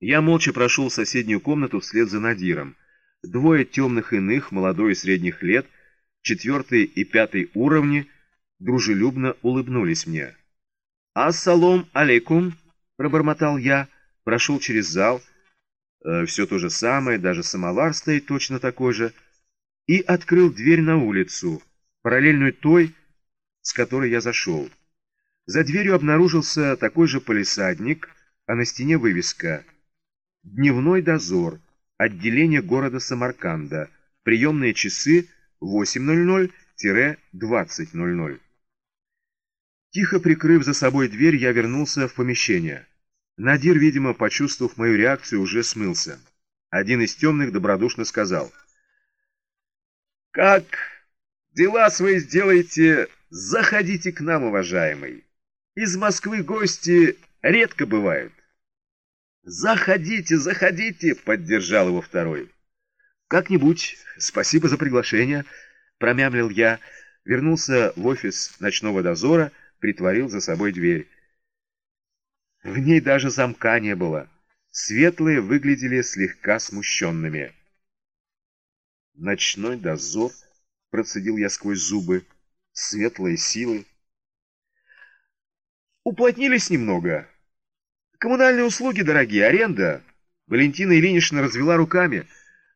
Я молча прошел в соседнюю комнату вслед за Надиром. Двое темных иных, молодой и средних лет, четвертый и пятый уровни, дружелюбно улыбнулись мне. «Ассалом алейкум!» — пробормотал я, прошел через зал, э, все то же самое, даже самовар стоит точно такой же, и открыл дверь на улицу, параллельную той, с которой я зашел. За дверью обнаружился такой же полисадник, а на стене вывеска «Дневной дозор», отделение города Самарканда, приемные часы 8.00-20.00. Тихо прикрыв за собой дверь, я вернулся в помещение. Надир, видимо, почувствовав мою реакцию, уже смылся. Один из темных добродушно сказал. «Как дела свои сделаете, заходите к нам, уважаемый. Из Москвы гости редко бывают». «Заходите, заходите!» — поддержал его второй. «Как-нибудь, спасибо за приглашение», — промямлил я, вернулся в офис ночного дозора — притворил за собой дверь. В ней даже замка не было. Светлые выглядели слегка смущенными. «Ночной дозор», — процедил я сквозь зубы, — «светлые силы». «Уплотнились немного. Коммунальные услуги дорогие, аренда». Валентина Ильинична развела руками.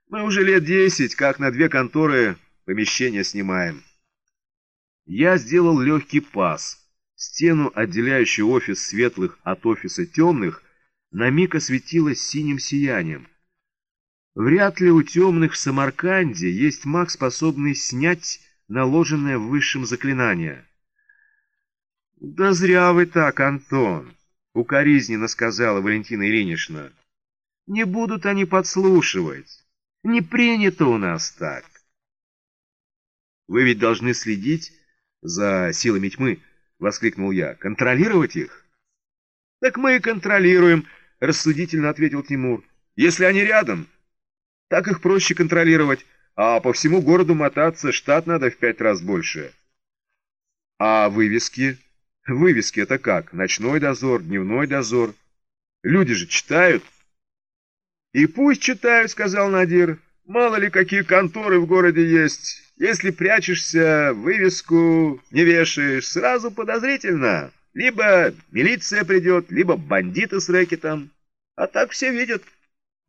«Мы уже лет десять, как на две конторы помещения снимаем». Я сделал легкий пас. Стену, отделяющую офис светлых от офиса темных, на миг осветилась синим сиянием. Вряд ли у темных в Самарканде есть маг, способный снять наложенное в высшем заклинание. «Да зря вы так, Антон!» — укоризненно сказала Валентина Ильинична. «Не будут они подслушивать. Не принято у нас так». «Вы ведь должны следить за силами тьмы», — воскликнул я. «Контролировать их?» «Так мы и контролируем», — рассудительно ответил Тимур. «Если они рядом, так их проще контролировать, а по всему городу мотаться штат надо в пять раз больше». «А вывески?» «Вывески — это как? Ночной дозор, дневной дозор? Люди же читают». «И пусть читают», — сказал Надир. «Мало ли, какие конторы в городе есть». Если прячешься, вывеску не вешаешь, сразу подозрительно. Либо милиция придет, либо бандиты с рэкетом. А так все видят.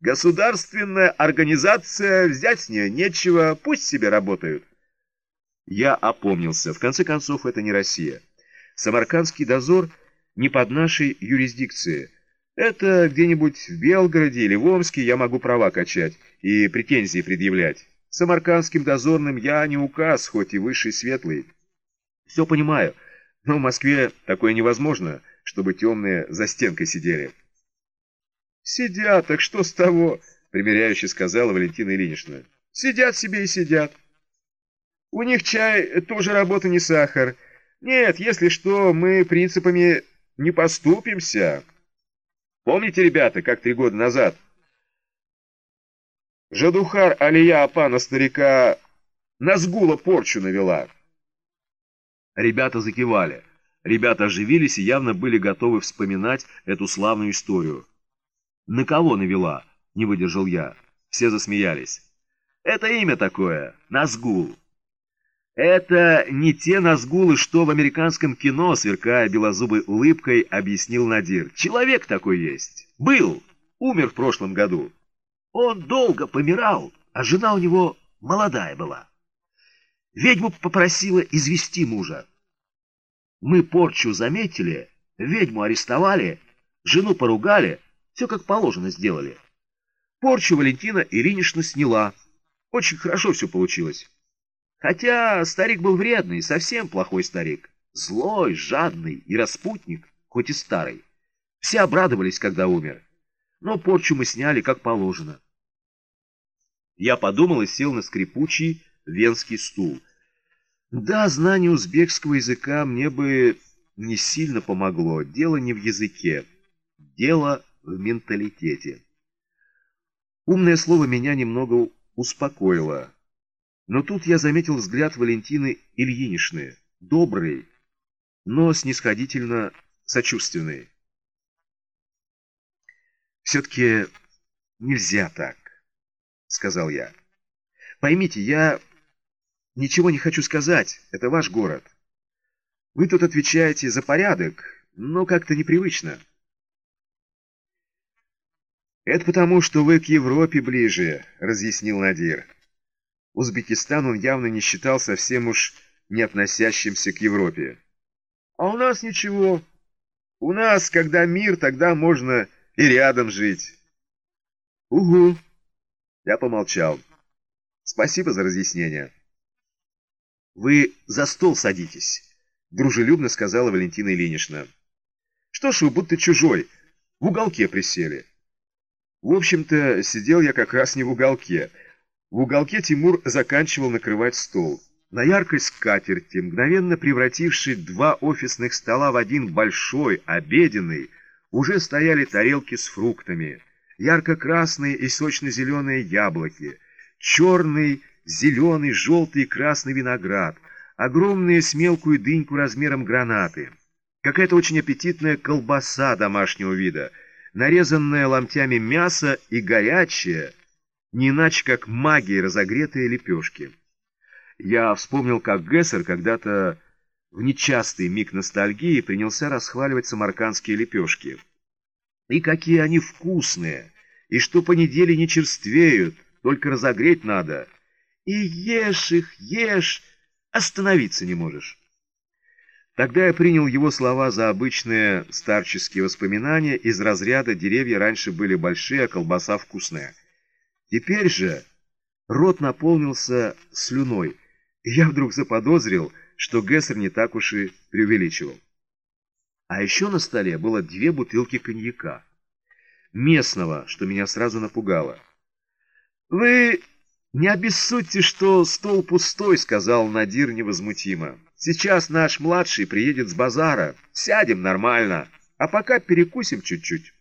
Государственная организация, взять с нее нечего, пусть себе работают. Я опомнился. В конце концов, это не Россия. Самаркандский дозор не под нашей юрисдикцией. Это где-нибудь в Белгороде или в Омске я могу права качать и претензии предъявлять. Самаркандским дозорным я не указ, хоть и высший светлый. Все понимаю, но в Москве такое невозможно, чтобы темные за стенкой сидели. «Сидят, так что с того?» — примиряюще сказала Валентина Ильинична. «Сидят себе и сидят. У них чай тоже работа не сахар. Нет, если что, мы принципами не поступимся. Помните, ребята, как три года назад Жадухар Алия Апана старика Назгула порчу навела. Ребята закивали. Ребята оживились и явно были готовы вспоминать эту славную историю. «На кого навела?» — не выдержал я. Все засмеялись. «Это имя такое, Назгул». «Это не те Назгулы, что в американском кино, сверкая белозубой улыбкой, объяснил Надир. Человек такой есть. Был. Умер в прошлом году. Он долго помирал, а жена у него молодая была. Ведьму попросила извести мужа. Мы порчу заметили, ведьму арестовали, жену поругали, все как положено сделали. Порчу Валентина Иринишна сняла. Очень хорошо все получилось. Хотя старик был вредный, совсем плохой старик. Злой, жадный и распутник, хоть и старый. Все обрадовались, когда умер но порчу мы сняли как положено. Я подумал и сел на скрипучий венский стул. Да, знание узбекского языка мне бы не сильно помогло. Дело не в языке, дело в менталитете. Умное слово меня немного успокоило. Но тут я заметил взгляд Валентины Ильиничны, добрый, но снисходительно сочувственный. Все-таки нельзя так, сказал я. Поймите, я ничего не хочу сказать. Это ваш город. Вы тут отвечаете за порядок, но как-то непривычно. «Это потому, что вы к Европе ближе», — разъяснил Надир. Узбекистан он явно не считал совсем уж не относящимся к Европе. «А у нас ничего. У нас, когда мир, тогда можно и рядом жить». «Угу». Я помолчал. «Спасибо за разъяснение». «Вы за стол садитесь», — дружелюбно сказала Валентина Ильинична. «Что ж вы будто чужой, в уголке присели». В общем-то, сидел я как раз не в уголке. В уголке Тимур заканчивал накрывать стол. На яркой скатерти, мгновенно превратившей два офисных стола в один большой, обеденный, уже стояли тарелки с фруктами, ярко-красные и сочно-зеленые яблоки, черный, зеленый, желтый и красный виноград, огромные с мелкую дыньку размером гранаты, какая-то очень аппетитная колбаса домашнего вида — нарезанное ломтями мясо и горячее, не иначе как магией разогретые лепешки. Я вспомнил, как Гессер когда-то в нечастый миг ностальгии принялся расхваливать самаркандские лепешки. И какие они вкусные, и что по неделе не черствеют, только разогреть надо. И ешь их, ешь, остановиться не можешь. Тогда я принял его слова за обычные старческие воспоминания из разряда «деревья раньше были большие, а колбаса вкусная». Теперь же рот наполнился слюной, и я вдруг заподозрил, что Гессер не так уж и преувеличивал. А еще на столе было две бутылки коньяка. Местного, что меня сразу напугало. «Вы не обессудьте, что стол пустой», — сказал Надир невозмутимо. Сейчас наш младший приедет с базара. Сядем нормально. А пока перекусим чуть-чуть.